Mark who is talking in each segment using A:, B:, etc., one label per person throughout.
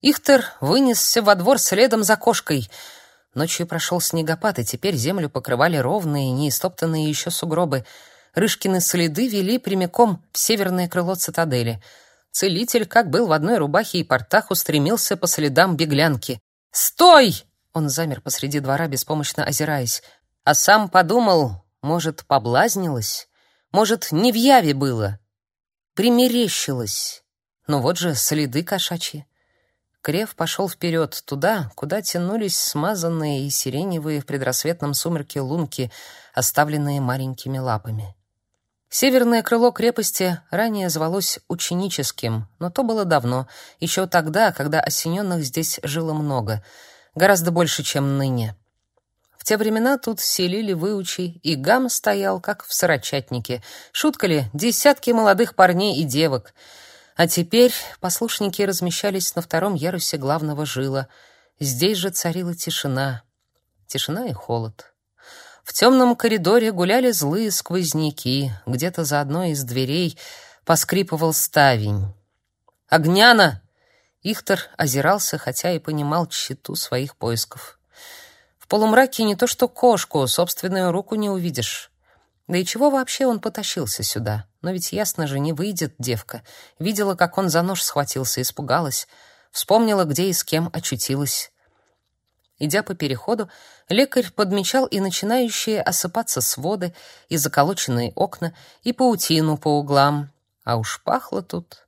A: Ихтер вынесся во двор следом за кошкой. Ночью прошел снегопад, и теперь землю покрывали ровные, неистоптанные еще сугробы. Рышкины следы вели прямиком в северное крыло цитадели. Целитель, как был в одной рубахе и портах, устремился по следам беглянки. «Стой!» Он замер посреди двора, беспомощно озираясь. А сам подумал, может, поблазнилась? Может, не в яве было? Примерещилась. Но вот же следы кошачьи. Крев пошел вперед, туда, куда тянулись смазанные и сиреневые в предрассветном сумерке лунки, оставленные маленькими лапами. Северное крыло крепости ранее звалось ученическим, но то было давно, еще тогда, когда осененных здесь жило много, гораздо больше, чем ныне. В те времена тут селили выучи, и гам стоял, как в сорочатнике. Шуткали десятки молодых парней и девок — а теперь послушники размещались на втором ярусе главного жила. Здесь же царила тишина. Тишина и холод. В темном коридоре гуляли злые сквозняки. Где-то за одной из дверей поскрипывал ставень. «Огняна!» Ихтер озирался, хотя и понимал тщету своих поисков. В полумраке не то что кошку, собственную руку не увидишь. Да и чего вообще он потащился сюда? Но ведь ясно же, не выйдет девка. Видела, как он за нож схватился, испугалась. Вспомнила, где и с кем очутилась. Идя по переходу, лекарь подмечал и начинающие осыпаться своды, и заколоченные окна, и паутину по углам. А уж пахло тут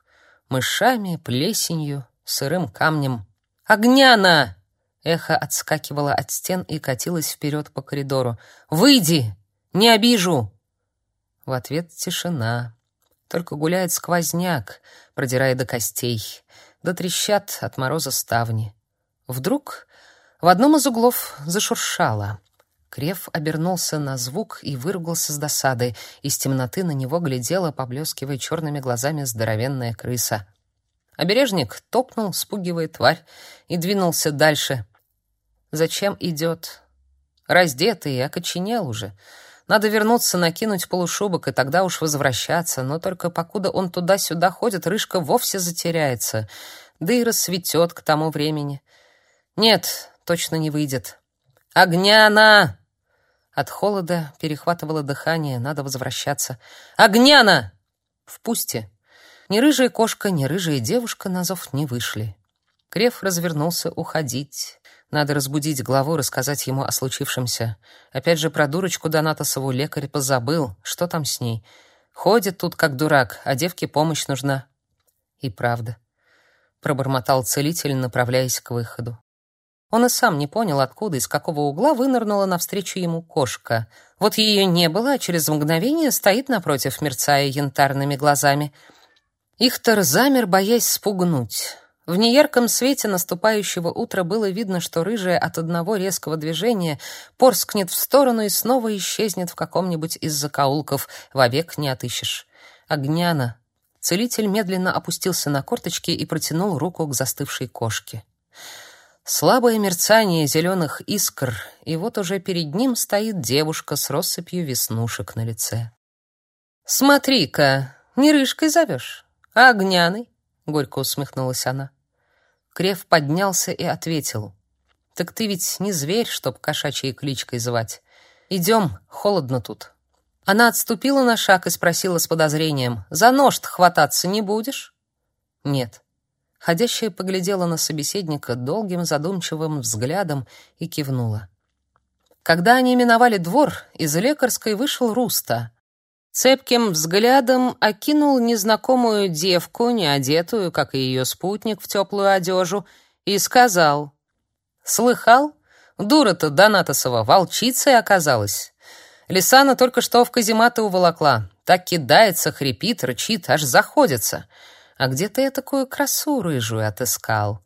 A: мышами, плесенью, сырым камнем. «Огняна!» Эхо отскакивало от стен и катилось вперед по коридору. «Выйди!» Не обижу!» В ответ тишина. Только гуляет сквозняк, продирая до костей, да трещат от мороза ставни. Вдруг в одном из углов зашуршало. Крев обернулся на звук и выругался с досады. Из темноты на него глядела, поблескивая черными глазами, здоровенная крыса. Обережник топнул, спугивая тварь, и двинулся дальше. Зачем идет? Раздетый окоченел уже — надо вернуться, накинуть полушубок и тогда уж возвращаться, но только покуда он туда-сюда ходит, рыжка вовсе затеряется, да и рассветет к тому времени. Нет, точно не выйдет. Огняна! От холода перехватывало дыхание, надо возвращаться. Огняна! В пусте. Ни рыжая кошка, ни рыжая девушка на зов не вышли. Крев развернулся уходить. Надо разбудить главу, рассказать ему о случившемся. Опять же про дурочку Донатосову лекарь позабыл. Что там с ней? Ходит тут как дурак, а девке помощь нужна. И правда. Пробормотал целитель, направляясь к выходу. Он и сам не понял, откуда, из какого угла вынырнула навстречу ему кошка. Вот ее не было, а через мгновение стоит напротив, мерцая янтарными глазами. Ихтер замер, боясь спугнуть. В неярком свете наступающего утра было видно, что рыжая от одного резкого движения порскнет в сторону и снова исчезнет в каком-нибудь из закоулков, вовек не отыщешь. Огняна. Целитель медленно опустился на корточки и протянул руку к застывшей кошке. Слабое мерцание зеленых искр, и вот уже перед ним стоит девушка с россыпью веснушек на лице. «Смотри-ка, не рыжкой зовешь, а огняной», — горько усмехнулась она. Крев поднялся и ответил. «Так ты ведь не зверь, чтоб кошачьей кличкой звать. Идем, холодно тут». Она отступила на шаг и спросила с подозрением. «За нож хвататься не будешь?» «Нет». Ходящая поглядела на собеседника долгим задумчивым взглядом и кивнула. Когда они миновали двор, из лекарской вышел Руста. Цепким взглядом окинул незнакомую девку, не одетую, как и ее спутник, в теплую одежу, и сказал, «Слыхал? Дура-то Донатосова волчицей оказалась. Лисана только что в казематы уволокла. Так кидается, хрипит, рычит, аж заходится. А где ты я такую красу рыжую отыскал?»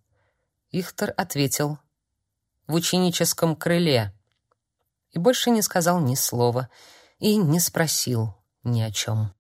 A: Ихтер ответил, «В ученическом крыле». И больше не сказал ни слова и не спросил, ни о чем.